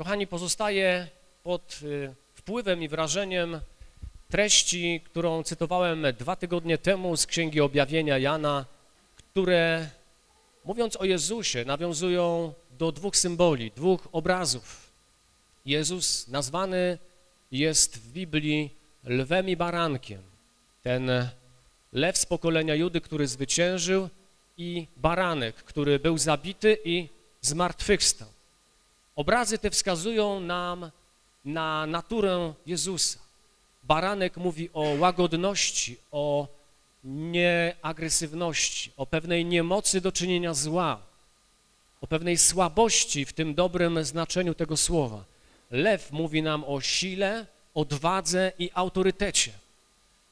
Kochani, pozostaję pod y, wpływem i wrażeniem treści, którą cytowałem dwa tygodnie temu z Księgi Objawienia Jana, które mówiąc o Jezusie nawiązują do dwóch symboli, dwóch obrazów. Jezus nazwany jest w Biblii lwem i barankiem. Ten lew z pokolenia Judy, który zwyciężył i baranek, który był zabity i zmartwychwstał. Obrazy te wskazują nam na naturę Jezusa. Baranek mówi o łagodności, o nieagresywności, o pewnej niemocy do czynienia zła, o pewnej słabości w tym dobrym znaczeniu tego słowa. Lew mówi nam o sile, odwadze i autorytecie.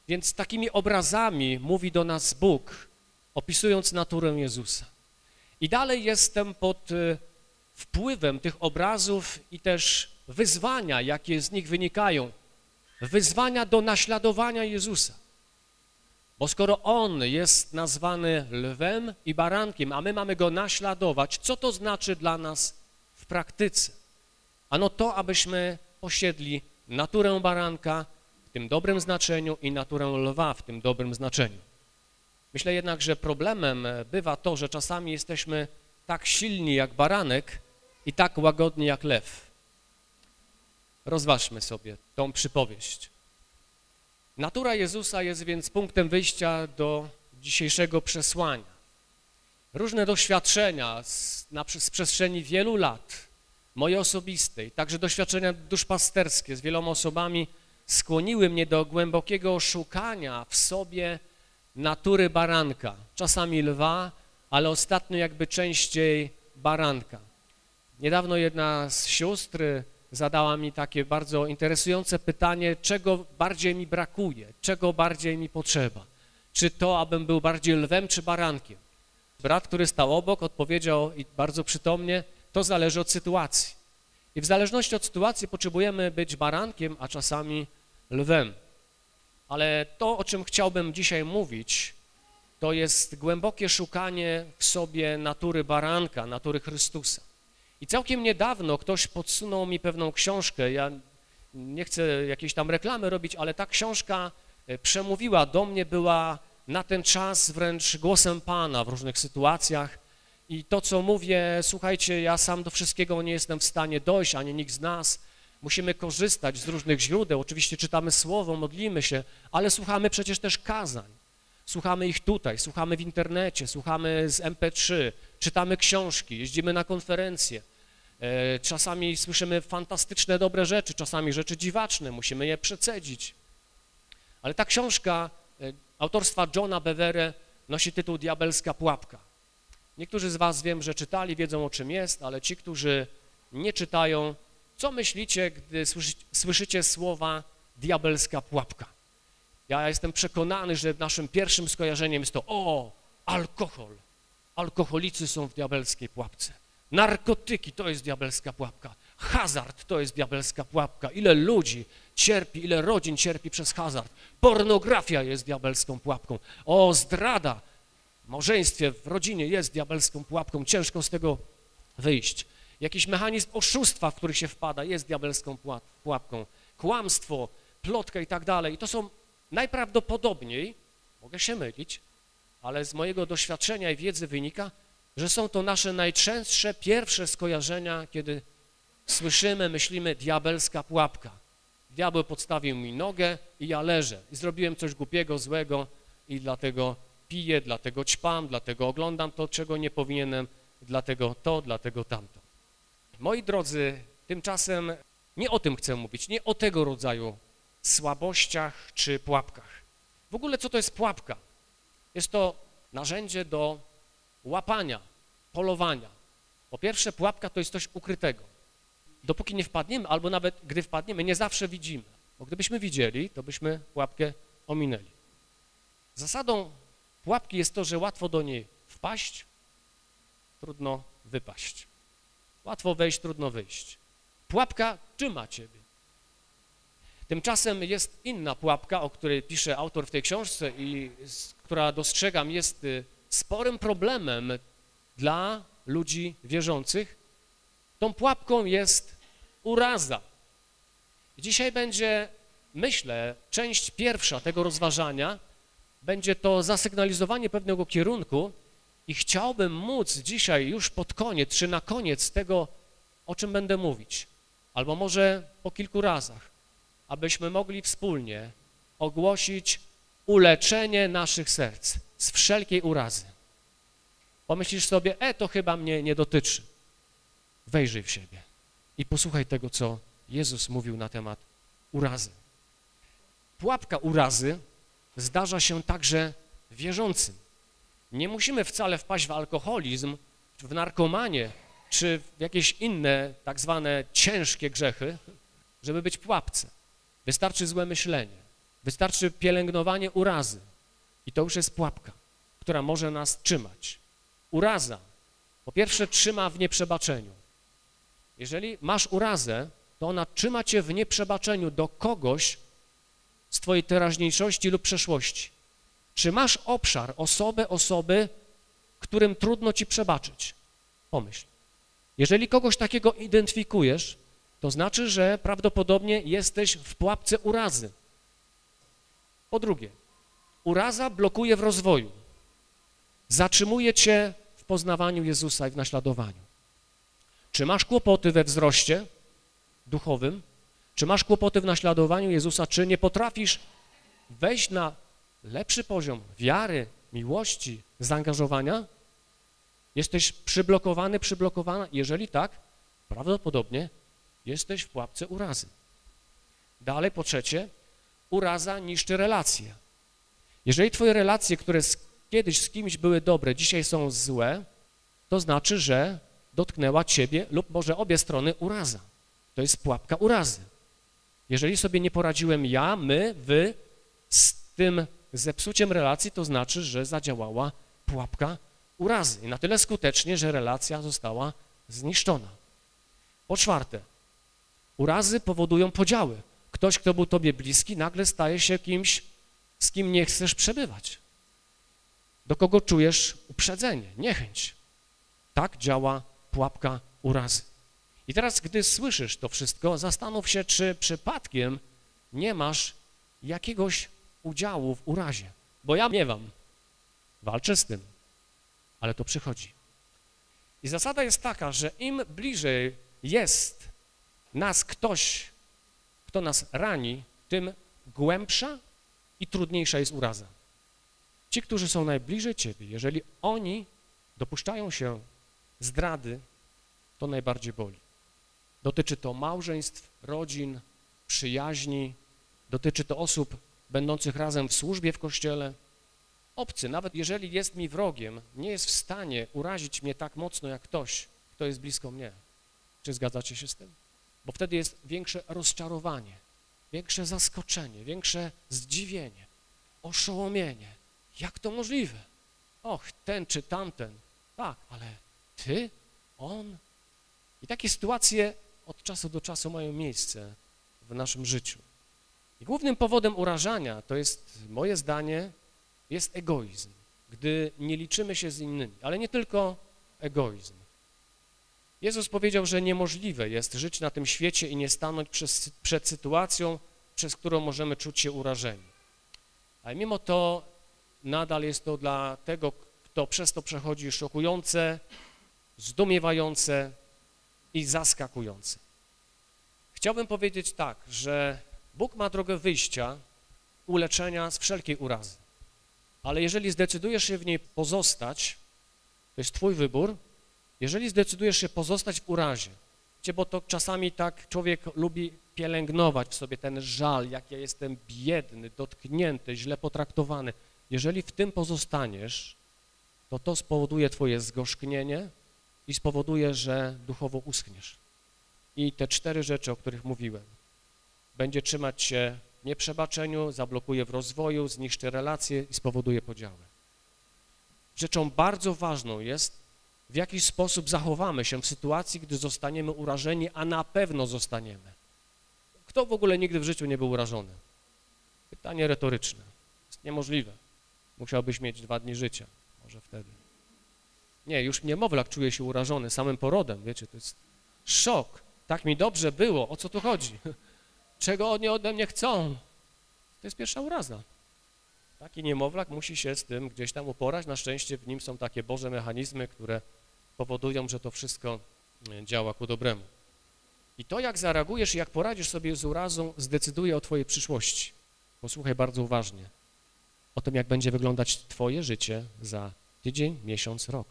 Więc takimi obrazami mówi do nas Bóg, opisując naturę Jezusa. I dalej jestem pod y, wpływem tych obrazów i też wyzwania, jakie z nich wynikają. Wyzwania do naśladowania Jezusa. Bo skoro On jest nazwany lwem i barankiem, a my mamy Go naśladować, co to znaczy dla nas w praktyce? Ano to, abyśmy posiedli naturę baranka w tym dobrym znaczeniu i naturę lwa w tym dobrym znaczeniu. Myślę jednak, że problemem bywa to, że czasami jesteśmy tak silni jak baranek i tak łagodni jak lew. Rozważmy sobie tą przypowieść. Natura Jezusa jest więc punktem wyjścia do dzisiejszego przesłania. Różne doświadczenia z, na, z przestrzeni wielu lat, moje osobiste także doświadczenia duszpasterskie z wieloma osobami skłoniły mnie do głębokiego szukania w sobie natury baranka, czasami lwa, ale ostatnio jakby częściej baranka. Niedawno jedna z sióstr zadała mi takie bardzo interesujące pytanie, czego bardziej mi brakuje, czego bardziej mi potrzeba. Czy to, abym był bardziej lwem czy barankiem? Brat, który stał obok, odpowiedział i bardzo przytomnie, to zależy od sytuacji. I w zależności od sytuacji potrzebujemy być barankiem, a czasami lwem. Ale to, o czym chciałbym dzisiaj mówić, to jest głębokie szukanie w sobie natury baranka, natury Chrystusa. I całkiem niedawno ktoś podsunął mi pewną książkę, ja nie chcę jakiejś tam reklamy robić, ale ta książka e, przemówiła do mnie, była na ten czas wręcz głosem Pana w różnych sytuacjach. I to, co mówię, słuchajcie, ja sam do wszystkiego nie jestem w stanie dojść, ani nikt z nas, musimy korzystać z różnych źródeł, oczywiście czytamy Słowo, modlimy się, ale słuchamy przecież też kazań, słuchamy ich tutaj, słuchamy w internecie, słuchamy z MP3, czytamy książki, jeździmy na konferencje, e, czasami słyszymy fantastyczne, dobre rzeczy, czasami rzeczy dziwaczne, musimy je przecedzić. Ale ta książka e, autorstwa Johna Bevere nosi tytuł Diabelska pułapka. Niektórzy z was wiem, że czytali, wiedzą o czym jest, ale ci, którzy nie czytają, co myślicie, gdy słyszycie słowa diabelska pułapka? Ja jestem przekonany, że naszym pierwszym skojarzeniem jest to o, alkohol, alkoholicy są w diabelskiej pułapce. Narkotyki to jest diabelska pułapka. Hazard to jest diabelska pułapka. Ile ludzi cierpi, ile rodzin cierpi przez hazard. Pornografia jest diabelską pułapką. O, zdrada w małżeństwie, w rodzinie jest diabelską pułapką. Ciężko z tego wyjść. Jakiś mechanizm oszustwa, w który się wpada, jest diabelską pułapką. Kłamstwo, plotka i tak dalej. I to są najprawdopodobniej, mogę się mylić, ale z mojego doświadczenia i wiedzy wynika, że są to nasze najczęstsze pierwsze skojarzenia, kiedy słyszymy, myślimy diabelska pułapka. Diabeł podstawił mi nogę i ja leżę i zrobiłem coś głupiego, złego i dlatego piję, dlatego ćpam, dlatego oglądam to, czego nie powinienem, dlatego to, dlatego tamto. Moi drodzy, tymczasem nie o tym chcę mówić, nie o tego rodzaju słabościach czy pułapkach. W ogóle co to jest pułapka? Jest to narzędzie do łapania, polowania. Po pierwsze, pułapka to jest coś ukrytego. Dopóki nie wpadniemy, albo nawet gdy wpadniemy, nie zawsze widzimy. Bo gdybyśmy widzieli, to byśmy pułapkę ominęli. Zasadą pułapki jest to, że łatwo do niej wpaść, trudno wypaść. Łatwo wejść, trudno wyjść. Pułapka trzyma ciebie. Tymczasem jest inna pułapka, o której pisze autor w tej książce i która dostrzegam jest y, sporym problemem dla ludzi wierzących. Tą pułapką jest uraza. Dzisiaj będzie, myślę, część pierwsza tego rozważania, będzie to zasygnalizowanie pewnego kierunku i chciałbym móc dzisiaj już pod koniec, czy na koniec tego, o czym będę mówić, albo może po kilku razach, abyśmy mogli wspólnie ogłosić uleczenie naszych serc z wszelkiej urazy. Pomyślisz sobie, e, to chyba mnie nie dotyczy. Wejrzyj w siebie i posłuchaj tego, co Jezus mówił na temat urazy. Pułapka urazy zdarza się także wierzącym. Nie musimy wcale wpaść w alkoholizm, w narkomanię, czy w jakieś inne tak zwane ciężkie grzechy, żeby być pułapce. Wystarczy złe myślenie, wystarczy pielęgnowanie urazy i to już jest pułapka, która może nas trzymać. Uraza, po pierwsze, trzyma w nieprzebaczeniu. Jeżeli masz urazę, to ona trzyma cię w nieprzebaczeniu do kogoś z twojej teraźniejszości lub przeszłości. Czy masz obszar, osobę, osoby, którym trudno ci przebaczyć? Pomyśl. Jeżeli kogoś takiego identyfikujesz, to znaczy, że prawdopodobnie jesteś w pułapce urazy. Po drugie, uraza blokuje w rozwoju. Zatrzymuje cię w poznawaniu Jezusa i w naśladowaniu. Czy masz kłopoty we wzroście duchowym? Czy masz kłopoty w naśladowaniu Jezusa? Czy nie potrafisz wejść na lepszy poziom wiary, miłości, zaangażowania? Jesteś przyblokowany, przyblokowana? Jeżeli tak, prawdopodobnie jesteś w pułapce urazy. Dalej, po trzecie, uraza niszczy relacje. Jeżeli twoje relacje, które z, kiedyś z kimś były dobre, dzisiaj są złe, to znaczy, że dotknęła ciebie lub może obie strony uraza. To jest pułapka urazy. Jeżeli sobie nie poradziłem ja, my, wy z tym zepsuciem relacji, to znaczy, że zadziałała pułapka urazy. I na tyle skutecznie, że relacja została zniszczona. Po czwarte, urazy powodują podziały. Ktoś, kto był tobie bliski, nagle staje się kimś, z kim nie chcesz przebywać. Do kogo czujesz uprzedzenie, niechęć. Tak działa pułapka urazy. I teraz, gdy słyszysz to wszystko, zastanów się, czy przypadkiem nie masz jakiegoś udziału w urazie. Bo ja miewam, walczę z tym, ale to przychodzi. I zasada jest taka, że im bliżej jest nas ktoś, kto nas rani, tym głębsza i trudniejsza jest uraza. Ci, którzy są najbliżej Ciebie, jeżeli oni dopuszczają się zdrady, to najbardziej boli. Dotyczy to małżeństw, rodzin, przyjaźni, dotyczy to osób będących razem w służbie w Kościele. Obcy, nawet jeżeli jest mi wrogiem, nie jest w stanie urazić mnie tak mocno jak ktoś, kto jest blisko mnie. Czy zgadzacie się z tym? Bo wtedy jest większe rozczarowanie, większe zaskoczenie, większe zdziwienie, oszołomienie. Jak to możliwe? Och, ten czy tamten. Tak, ale ty, on. I takie sytuacje od czasu do czasu mają miejsce w naszym życiu. I głównym powodem urażania, to jest moje zdanie, jest egoizm, gdy nie liczymy się z innymi, ale nie tylko egoizm. Jezus powiedział, że niemożliwe jest żyć na tym świecie i nie stanąć przez, przed sytuacją, przez którą możemy czuć się urażeni. Ale mimo to nadal jest to dla tego, kto przez to przechodzi szokujące, zdumiewające i zaskakujące. Chciałbym powiedzieć tak, że Bóg ma drogę wyjścia, uleczenia z wszelkiej urazy. Ale jeżeli zdecydujesz się w niej pozostać, to jest twój wybór, jeżeli zdecydujesz się pozostać w urazie, bo to czasami tak człowiek lubi pielęgnować w sobie ten żal, jak ja jestem biedny, dotknięty, źle potraktowany. Jeżeli w tym pozostaniesz, to to spowoduje twoje zgorzknienie i spowoduje, że duchowo uschniesz. I te cztery rzeczy, o których mówiłem, będzie trzymać się w nieprzebaczeniu, zablokuje w rozwoju, zniszczy relacje i spowoduje podziały. Rzeczą bardzo ważną jest, w jaki sposób zachowamy się w sytuacji, gdy zostaniemy urażeni, a na pewno zostaniemy. Kto w ogóle nigdy w życiu nie był urażony? Pytanie retoryczne. Jest niemożliwe. Musiałbyś mieć dwa dni życia, może wtedy. Nie, już niemowlak czuje się urażony samym porodem, wiecie, to jest szok. Tak mi dobrze było, o co tu chodzi? Czego oni ode mnie chcą? To jest pierwsza uraza. Taki niemowlak musi się z tym gdzieś tam uporać. Na szczęście w nim są takie Boże mechanizmy, które powodują, że to wszystko e, działa ku dobremu. I to, jak zareagujesz i jak poradzisz sobie z urazą, zdecyduje o twojej przyszłości. Posłuchaj bardzo uważnie o tym, jak będzie wyglądać twoje życie za tydzień, miesiąc, rok.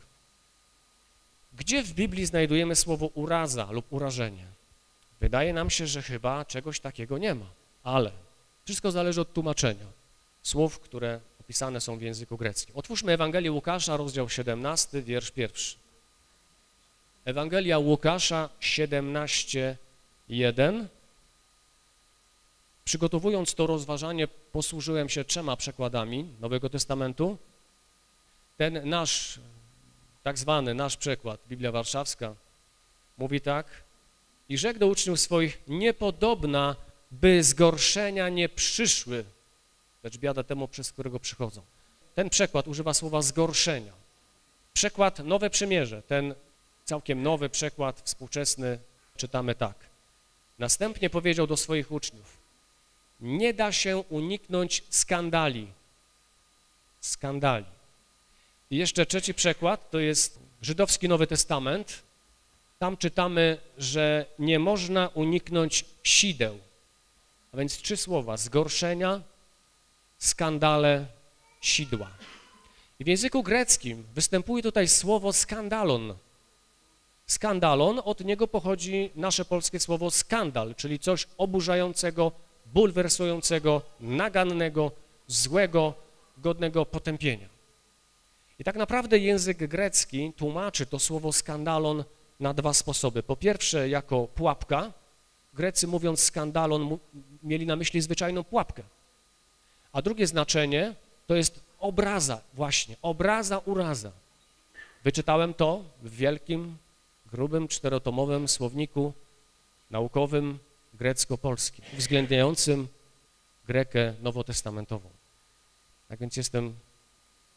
Gdzie w Biblii znajdujemy słowo uraza lub urażenie? Wydaje nam się, że chyba czegoś takiego nie ma, ale wszystko zależy od tłumaczenia słów, które opisane są w języku greckim. Otwórzmy Ewangelię Łukasza, rozdział 17, wiersz pierwszy. Ewangelia Łukasza 17, 1. Przygotowując to rozważanie, posłużyłem się trzema przekładami Nowego Testamentu. Ten nasz, tak zwany nasz przekład, Biblia Warszawska, mówi tak. I rzekł do uczniów swoich, niepodobna, by zgorszenia nie przyszły, lecz biada temu, przez którego przychodzą. Ten przekład używa słowa zgorszenia. Przekład Nowe Przymierze, ten całkiem nowy przekład współczesny, czytamy tak. Następnie powiedział do swoich uczniów, nie da się uniknąć skandali. Skandali. I jeszcze trzeci przekład, to jest żydowski Nowy Testament. Tam czytamy, że nie można uniknąć sideł. A więc trzy słowa, zgorszenia, skandale, sidła. I w języku greckim występuje tutaj słowo skandalon. Skandalon, od niego pochodzi nasze polskie słowo skandal, czyli coś oburzającego, bulwersującego, nagannego, złego, godnego potępienia. I tak naprawdę język grecki tłumaczy to słowo skandalon na dwa sposoby. Po pierwsze jako pułapka. Grecy mówiąc skandalon mieli na myśli zwyczajną pułapkę. A drugie znaczenie to jest obraza właśnie, obraza, uraza. Wyczytałem to w wielkim, grubym, czterotomowym słowniku naukowym grecko-polskim, uwzględniającym Grekę nowotestamentową. Tak więc jestem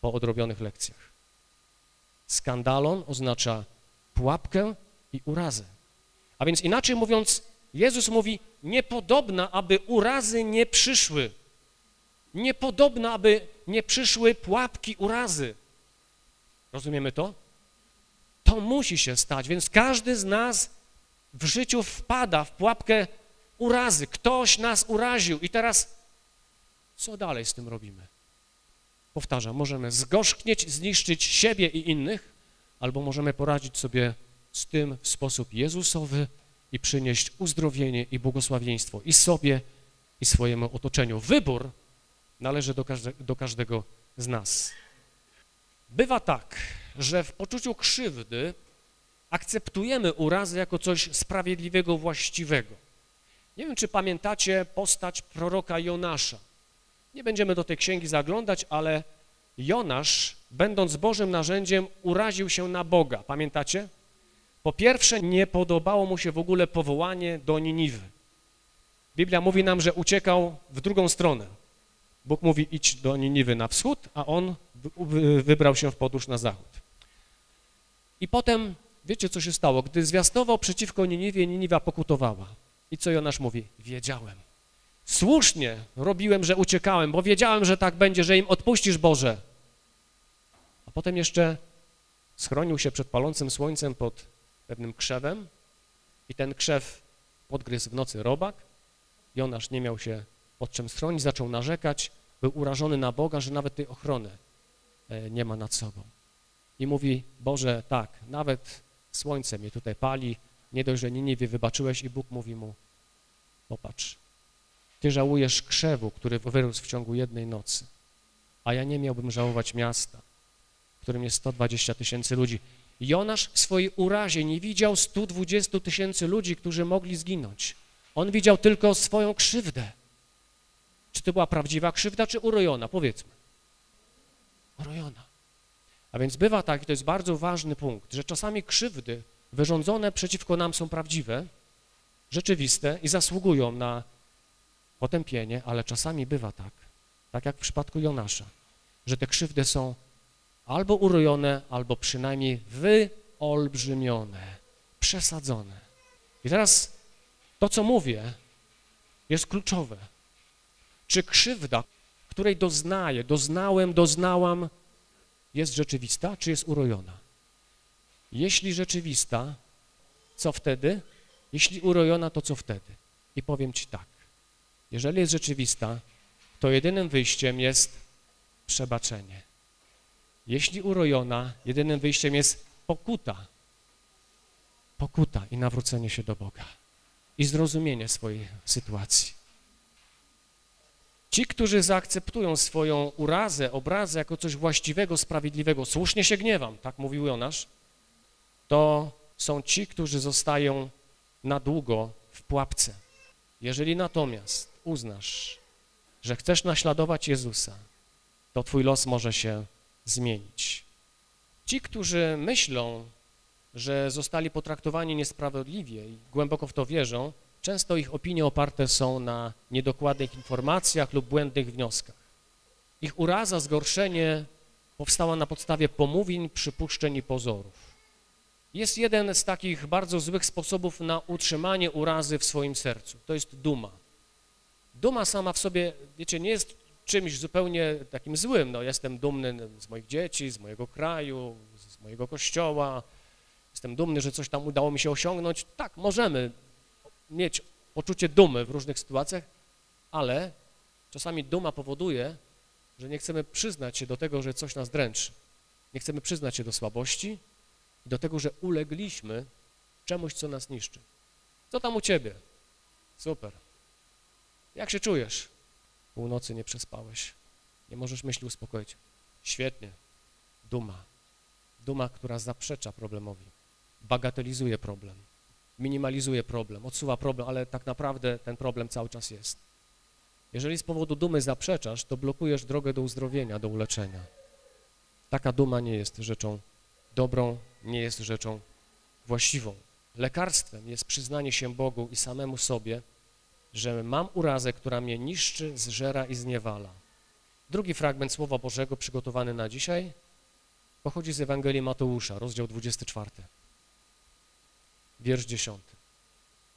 po odrobionych lekcjach. Skandalon oznacza pułapkę i urazę. A więc inaczej mówiąc, Jezus mówi, niepodobna, aby urazy nie przyszły. Niepodobna, aby nie przyszły pułapki, urazy. Rozumiemy to? To musi się stać, więc każdy z nas w życiu wpada w pułapkę urazy. Ktoś nas uraził i teraz co dalej z tym robimy? Powtarzam, możemy zgorzknieć, zniszczyć siebie i innych, albo możemy poradzić sobie z tym w sposób Jezusowy i przynieść uzdrowienie i błogosławieństwo i sobie, i swojemu otoczeniu. Wybór należy do, każde, do każdego z nas. Bywa tak, że w poczuciu krzywdy akceptujemy urazy jako coś sprawiedliwego, właściwego. Nie wiem, czy pamiętacie postać proroka Jonasza. Nie będziemy do tej księgi zaglądać, ale Jonasz, będąc Bożym narzędziem, uraził się na Boga. Pamiętacie? Po pierwsze, nie podobało mu się w ogóle powołanie do Niniwy. Biblia mówi nam, że uciekał w drugą stronę. Bóg mówi, idź do Niniwy na wschód, a on wybrał się w podróż na zachód. I potem, wiecie co się stało? Gdy zwiastował przeciwko Niniwie, Niniwa pokutowała. I co Jonasz mówi? Wiedziałem. Słusznie robiłem, że uciekałem, bo wiedziałem, że tak będzie, że im odpuścisz, Boże. A potem jeszcze schronił się przed palącym słońcem pod pewnym krzewem i ten krzew podgryzł w nocy robak. Jonasz nie miał się pod czym schronić, zaczął narzekać, był urażony na Boga, że nawet tej ochrony e, nie ma nad sobą. I mówi, Boże, tak, nawet słońce mnie tutaj pali, nie dość, że Niniwie wybaczyłeś i Bóg mówi mu, popatrz, ty żałujesz krzewu, który wyrósł w ciągu jednej nocy, a ja nie miałbym żałować miasta, w którym jest 120 tysięcy ludzi. Jonasz w swojej urazie nie widział 120 tysięcy ludzi, którzy mogli zginąć. On widział tylko swoją krzywdę. Czy to była prawdziwa krzywda, czy urojona? Powiedzmy. Urojona. A więc bywa tak, i to jest bardzo ważny punkt, że czasami krzywdy wyrządzone przeciwko nam są prawdziwe, rzeczywiste i zasługują na potępienie, ale czasami bywa tak, tak jak w przypadku Jonasza, że te krzywdy są albo urojone, albo przynajmniej wyolbrzymione, przesadzone. I teraz to, co mówię, jest kluczowe. Czy krzywda, której doznaję, doznałem, doznałam, jest rzeczywista, czy jest urojona? Jeśli rzeczywista, co wtedy? Jeśli urojona, to co wtedy? I powiem Ci tak, jeżeli jest rzeczywista, to jedynym wyjściem jest przebaczenie. Jeśli urojona, jedynym wyjściem jest pokuta. Pokuta i nawrócenie się do Boga i zrozumienie swojej sytuacji. Ci, którzy zaakceptują swoją urazę, obrazę jako coś właściwego, sprawiedliwego, słusznie się gniewam, tak mówił Jonasz, to są ci, którzy zostają na długo w pułapce. Jeżeli natomiast uznasz, że chcesz naśladować Jezusa, to twój los może się zmienić. Ci, którzy myślą, że zostali potraktowani niesprawiedliwie i głęboko w to wierzą, często ich opinie oparte są na niedokładnych informacjach lub błędnych wnioskach. Ich uraza, zgorszenie powstała na podstawie pomówień, przypuszczeń i pozorów. Jest jeden z takich bardzo złych sposobów na utrzymanie urazy w swoim sercu. To jest duma. Duma sama w sobie, wiecie, nie jest czymś zupełnie takim złym. No, jestem dumny z moich dzieci, z mojego kraju, z mojego kościoła. Jestem dumny, że coś tam udało mi się osiągnąć. Tak, możemy mieć poczucie dumy w różnych sytuacjach, ale czasami duma powoduje, że nie chcemy przyznać się do tego, że coś nas dręczy. Nie chcemy przyznać się do słabości i do tego, że ulegliśmy czemuś, co nas niszczy. Co tam u ciebie? Super. Jak się czujesz? Północy nie przespałeś. Nie możesz myśli uspokoić. Świetnie. Duma. Duma, która zaprzecza problemowi. Bagatelizuje problem. Minimalizuje problem, odsuwa problem, ale tak naprawdę ten problem cały czas jest. Jeżeli z powodu dumy zaprzeczasz, to blokujesz drogę do uzdrowienia, do uleczenia. Taka duma nie jest rzeczą dobrą, nie jest rzeczą właściwą. Lekarstwem jest przyznanie się Bogu i samemu sobie, że mam urazę, która mnie niszczy, zżera i zniewala. Drugi fragment Słowa Bożego przygotowany na dzisiaj pochodzi z Ewangelii Mateusza, rozdział 24, wiersz 10.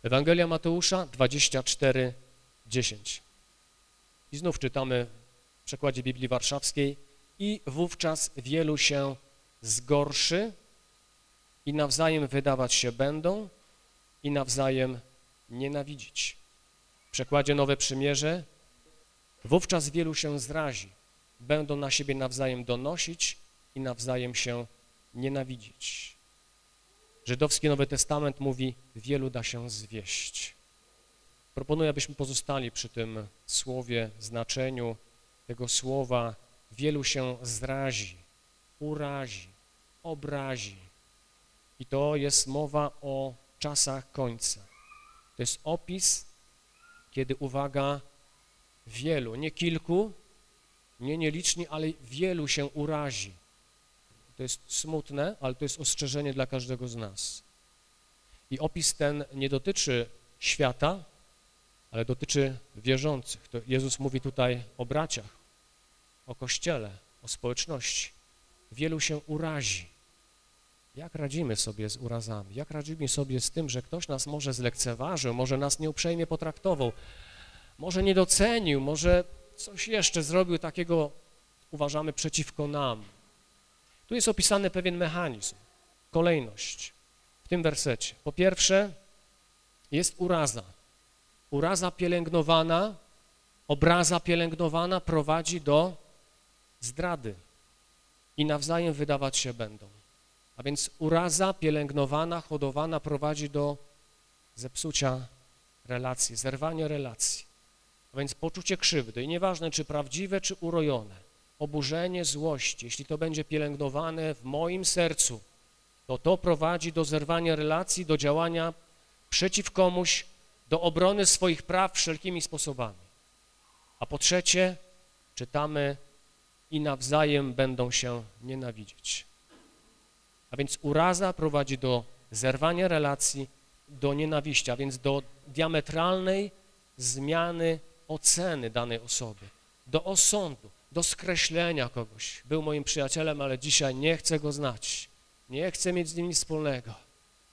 Ewangelia Mateusza 24, 10. I znów czytamy w przekładzie Biblii Warszawskiej i wówczas wielu się zgorszy i nawzajem wydawać się będą i nawzajem nienawidzić. W przekładzie Nowe Przymierze wówczas wielu się zrazi, będą na siebie nawzajem donosić i nawzajem się nienawidzić. Żydowski Nowy Testament mówi, wielu da się zwieść. Proponuję, abyśmy pozostali przy tym słowie, znaczeniu tego słowa. Wielu się zrazi, urazi, obrazi. I to jest mowa o czasach końca. To jest opis, kiedy, uwaga, wielu, nie kilku, nie nieliczni, ale wielu się urazi. To jest smutne, ale to jest ostrzeżenie dla każdego z nas. I opis ten nie dotyczy świata, ale dotyczy wierzących. To Jezus mówi tutaj o braciach, o Kościele, o społeczności. Wielu się urazi. Jak radzimy sobie z urazami? Jak radzimy sobie z tym, że ktoś nas może zlekceważył, może nas nieuprzejmie potraktował, może nie docenił, może coś jeszcze zrobił takiego, uważamy, przeciwko nam. Tu jest opisany pewien mechanizm, kolejność w tym wersecie. Po pierwsze jest uraza. Uraza pielęgnowana, obraza pielęgnowana prowadzi do zdrady i nawzajem wydawać się będą. A więc uraza pielęgnowana, hodowana prowadzi do zepsucia relacji, zerwania relacji. A więc poczucie krzywdy i nieważne czy prawdziwe, czy urojone, oburzenie, złość, jeśli to będzie pielęgnowane w moim sercu, to to prowadzi do zerwania relacji, do działania przeciw komuś, do obrony swoich praw wszelkimi sposobami. A po trzecie, czytamy i nawzajem będą się nienawidzieć. A więc uraza prowadzi do zerwania relacji, do nienawiści, a więc do diametralnej zmiany oceny danej osoby, do osądu, do skreślenia kogoś. Był moim przyjacielem, ale dzisiaj nie chcę go znać, nie chcę mieć z nim nic wspólnego.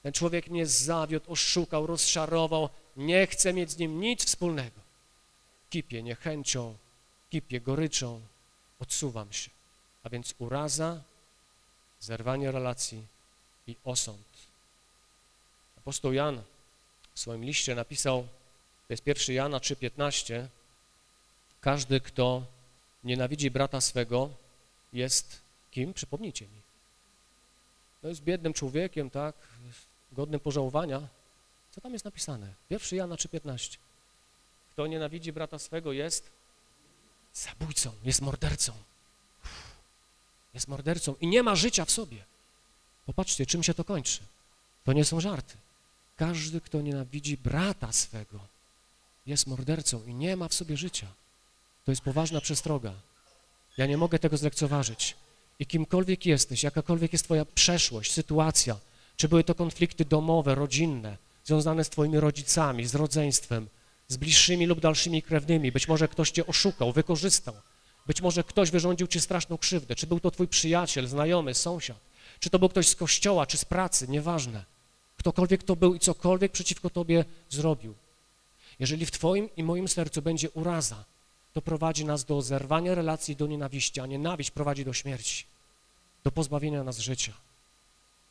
Ten człowiek mnie zawiódł, oszukał, rozczarował, nie chcę mieć z nim nic wspólnego. Kipię niechęcią, kipię goryczą, odsuwam się. A więc uraza, zerwanie relacji i osąd. Apostoł Jan w swoim liście napisał, to jest 1 Jana 3,15, każdy, kto nienawidzi brata swego, jest kim? Przypomnijcie mi. No jest biednym człowiekiem, tak, godnym pożałowania. Co tam jest napisane? 1 Jana 3,15. Kto nienawidzi brata swego jest zabójcą, jest mordercą. Jest mordercą i nie ma życia w sobie. Popatrzcie, czym się to kończy. To nie są żarty. Każdy, kto nienawidzi brata swego, jest mordercą i nie ma w sobie życia. To jest poważna przestroga. Ja nie mogę tego zlekceważyć. I kimkolwiek jesteś, jakakolwiek jest twoja przeszłość, sytuacja, czy były to konflikty domowe, rodzinne, związane z twoimi rodzicami, z rodzeństwem, z bliższymi lub dalszymi krewnymi, być może ktoś cię oszukał, wykorzystał, być może ktoś wyrządził ci straszną krzywdę, czy był to twój przyjaciel, znajomy, sąsiad, czy to był ktoś z kościoła, czy z pracy, nieważne. Ktokolwiek to był i cokolwiek przeciwko tobie zrobił. Jeżeli w twoim i moim sercu będzie uraza, to prowadzi nas do zerwania relacji, do nienawiści, a nienawiść prowadzi do śmierci, do pozbawienia nas życia.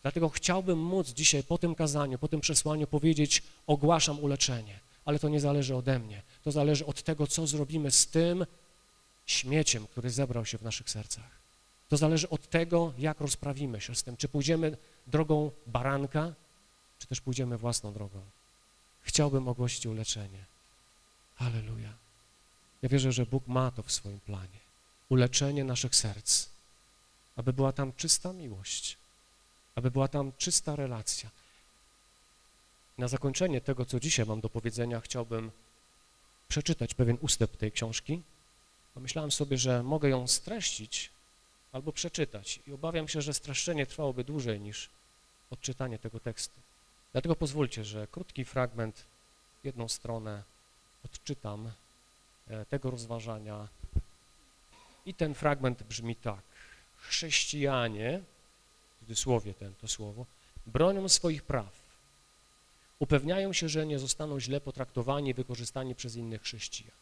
Dlatego chciałbym móc dzisiaj po tym kazaniu, po tym przesłaniu powiedzieć, ogłaszam uleczenie, ale to nie zależy ode mnie. To zależy od tego, co zrobimy z tym śmieciem, który zebrał się w naszych sercach. To zależy od tego, jak rozprawimy się z tym, czy pójdziemy drogą baranka, czy też pójdziemy własną drogą. Chciałbym ogłosić uleczenie. Halleluja. Ja wierzę, że Bóg ma to w swoim planie. Uleczenie naszych serc, aby była tam czysta miłość, aby była tam czysta relacja. Na zakończenie tego, co dzisiaj mam do powiedzenia, chciałbym przeczytać pewien ustęp tej książki. Pomyślałem sobie, że mogę ją streścić albo przeczytać i obawiam się, że streszczenie trwałoby dłużej niż odczytanie tego tekstu. Dlatego pozwólcie, że krótki fragment, jedną stronę odczytam tego rozważania i ten fragment brzmi tak. Chrześcijanie, w cudzysłowie ten, to słowo, bronią swoich praw. Upewniają się, że nie zostaną źle potraktowani i wykorzystani przez innych chrześcijan.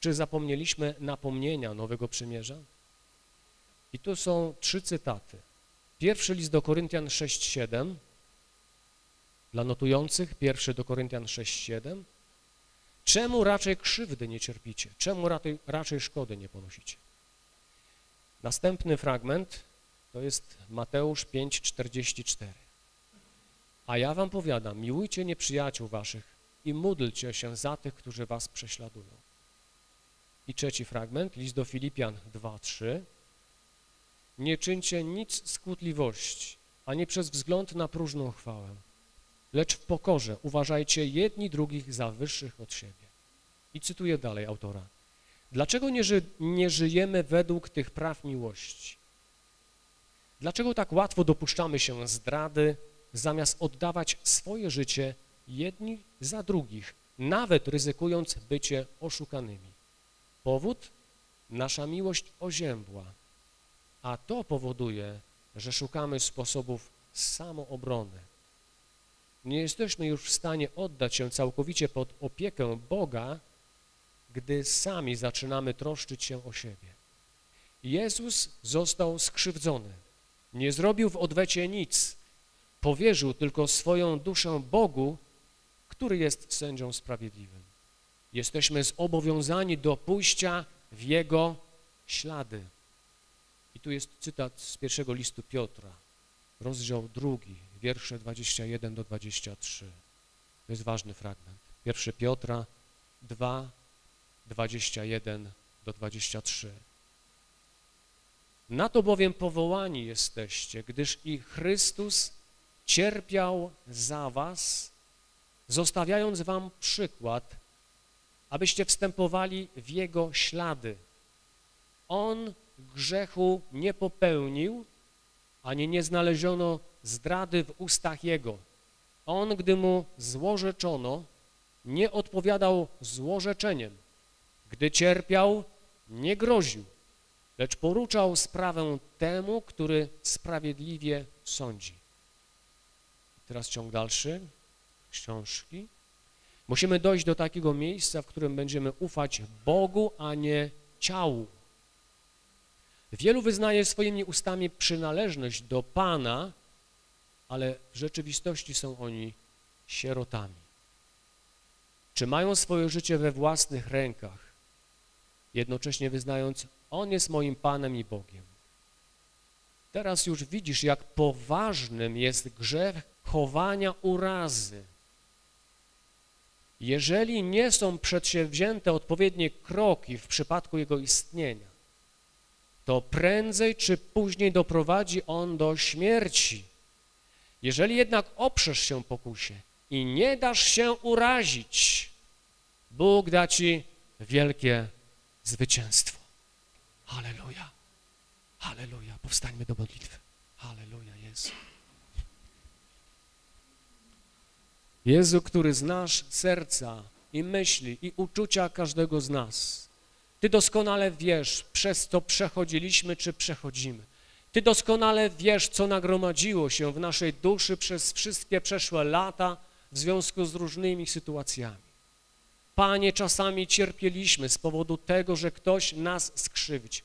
Czy zapomnieliśmy napomnienia Nowego Przymierza? I tu są trzy cytaty. Pierwszy list do Koryntian 6,7 dla notujących, pierwszy do Koryntian 6,7 Czemu raczej krzywdy nie cierpicie? Czemu raczej, raczej szkody nie ponosicie? Następny fragment to jest Mateusz 5,44 A ja wam powiadam, miłujcie nieprzyjaciół waszych i módlcie się za tych, którzy was prześladują. I trzeci fragment, list do Filipian 2,3 Nie czyńcie nic z kłótliwości, ani przez wzgląd na próżną chwałę, lecz w pokorze uważajcie jedni drugich za wyższych od siebie. I cytuję dalej autora. Dlaczego nie, ży nie żyjemy według tych praw miłości? Dlaczego tak łatwo dopuszczamy się zdrady, zamiast oddawać swoje życie jedni za drugich, nawet ryzykując bycie oszukanymi? Powód? Nasza miłość oziębła, a to powoduje, że szukamy sposobów samoobrony. Nie jesteśmy już w stanie oddać się całkowicie pod opiekę Boga, gdy sami zaczynamy troszczyć się o siebie. Jezus został skrzywdzony, nie zrobił w odwecie nic, powierzył tylko swoją duszę Bogu, który jest sędzią sprawiedliwym. Jesteśmy zobowiązani do pójścia w Jego ślady. I tu jest cytat z pierwszego listu Piotra, rozdział drugi, wiersze 21 do 23. To jest ważny fragment. Pierwszy Piotra 2, 21 do 23. Na to bowiem powołani jesteście, gdyż i Chrystus cierpiał za was, zostawiając wam przykład, abyście wstępowali w Jego ślady. On grzechu nie popełnił, ani nie znaleziono zdrady w ustach Jego. On, gdy mu złorzeczono, nie odpowiadał złorzeczeniem. Gdy cierpiał, nie groził, lecz poruczał sprawę temu, który sprawiedliwie sądzi. Teraz ciąg dalszy książki. Musimy dojść do takiego miejsca, w którym będziemy ufać Bogu, a nie ciału. Wielu wyznaje swoimi ustami przynależność do Pana, ale w rzeczywistości są oni sierotami. Czy mają swoje życie we własnych rękach, jednocześnie wyznając, On jest moim Panem i Bogiem. Teraz już widzisz, jak poważnym jest grzech chowania urazy. Jeżeli nie są przedsięwzięte odpowiednie kroki w przypadku jego istnienia, to prędzej czy później doprowadzi on do śmierci. Jeżeli jednak oprzesz się pokusie i nie dasz się urazić, Bóg da ci wielkie zwycięstwo. Halleluja, halleluja. Powstańmy do modlitwy. Halleluja, Jezu. Jezu, który znasz serca i myśli i uczucia każdego z nas. Ty doskonale wiesz, przez co przechodziliśmy czy przechodzimy. Ty doskonale wiesz, co nagromadziło się w naszej duszy przez wszystkie przeszłe lata w związku z różnymi sytuacjami. Panie, czasami cierpieliśmy z powodu tego, że ktoś nas skrzywdził,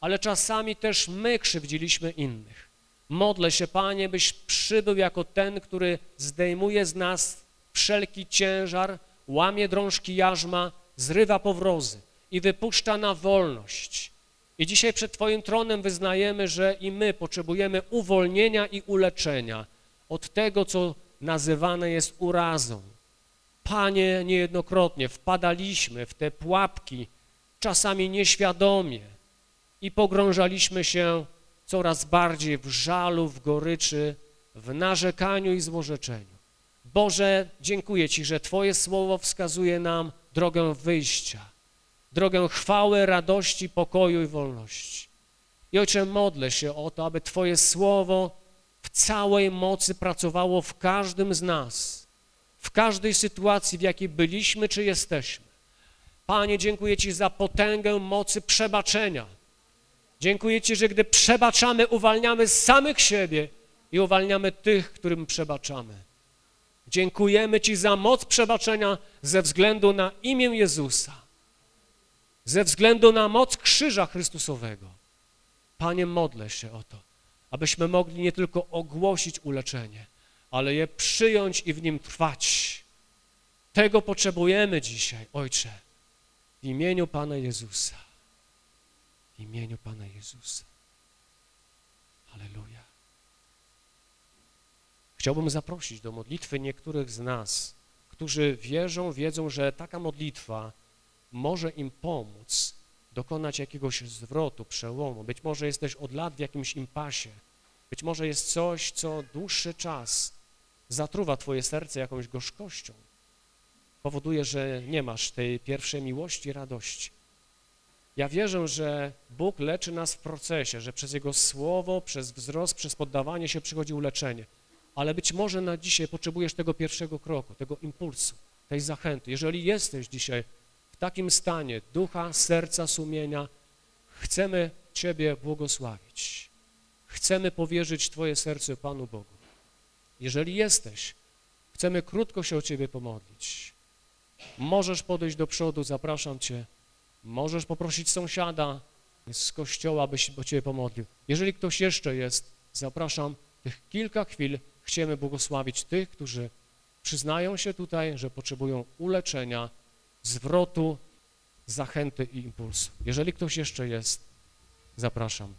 ale czasami też my krzywdziliśmy innych. Modlę się, Panie, byś przybył jako ten, który zdejmuje z nas wszelki ciężar, łamie drążki jarzma, zrywa powrozy i wypuszcza na wolność. I dzisiaj przed Twoim tronem wyznajemy, że i my potrzebujemy uwolnienia i uleczenia od tego, co nazywane jest urazą. Panie, niejednokrotnie wpadaliśmy w te pułapki, czasami nieświadomie i pogrążaliśmy się coraz bardziej w żalu, w goryczy, w narzekaniu i złorzeczeniu. Boże, dziękuję Ci, że Twoje słowo wskazuje nam drogę wyjścia, drogę chwały, radości, pokoju i wolności. I Ojcze, modlę się o to, aby Twoje słowo w całej mocy pracowało w każdym z nas, w każdej sytuacji, w jakiej byliśmy czy jesteśmy. Panie, dziękuję Ci za potęgę mocy przebaczenia. Dziękuję Ci, że gdy przebaczamy, uwalniamy samych siebie i uwalniamy tych, którym przebaczamy. Dziękujemy Ci za moc przebaczenia ze względu na imię Jezusa, ze względu na moc krzyża Chrystusowego. Panie, modlę się o to, abyśmy mogli nie tylko ogłosić uleczenie, ale je przyjąć i w nim trwać. Tego potrzebujemy dzisiaj, Ojcze, w imieniu Pana Jezusa. W imieniu Pana Jezusa. Halleluja. Chciałbym zaprosić do modlitwy niektórych z nas, którzy wierzą, wiedzą, że taka modlitwa może im pomóc dokonać jakiegoś zwrotu, przełomu. Być może jesteś od lat w jakimś impasie, być może jest coś, co dłuższy czas zatruwa twoje serce jakąś gorzkością, powoduje, że nie masz tej pierwszej miłości, radości. Ja wierzę, że Bóg leczy nas w procesie, że przez Jego Słowo, przez wzrost, przez poddawanie się przychodzi uleczenie ale być może na dzisiaj potrzebujesz tego pierwszego kroku, tego impulsu, tej zachęty. Jeżeli jesteś dzisiaj takim stanie ducha, serca, sumienia, chcemy Ciebie błogosławić. Chcemy powierzyć Twoje serce Panu Bogu. Jeżeli jesteś, chcemy krótko się o Ciebie pomodlić. Możesz podejść do przodu, zapraszam Cię. Możesz poprosić sąsiada z kościoła, byś o Ciebie pomodlił. Jeżeli ktoś jeszcze jest, zapraszam tych kilka chwil, Chcemy błogosławić tych, którzy przyznają się tutaj, że potrzebują uleczenia, zwrotu, zachęty i impulsu. Jeżeli ktoś jeszcze jest, zapraszam.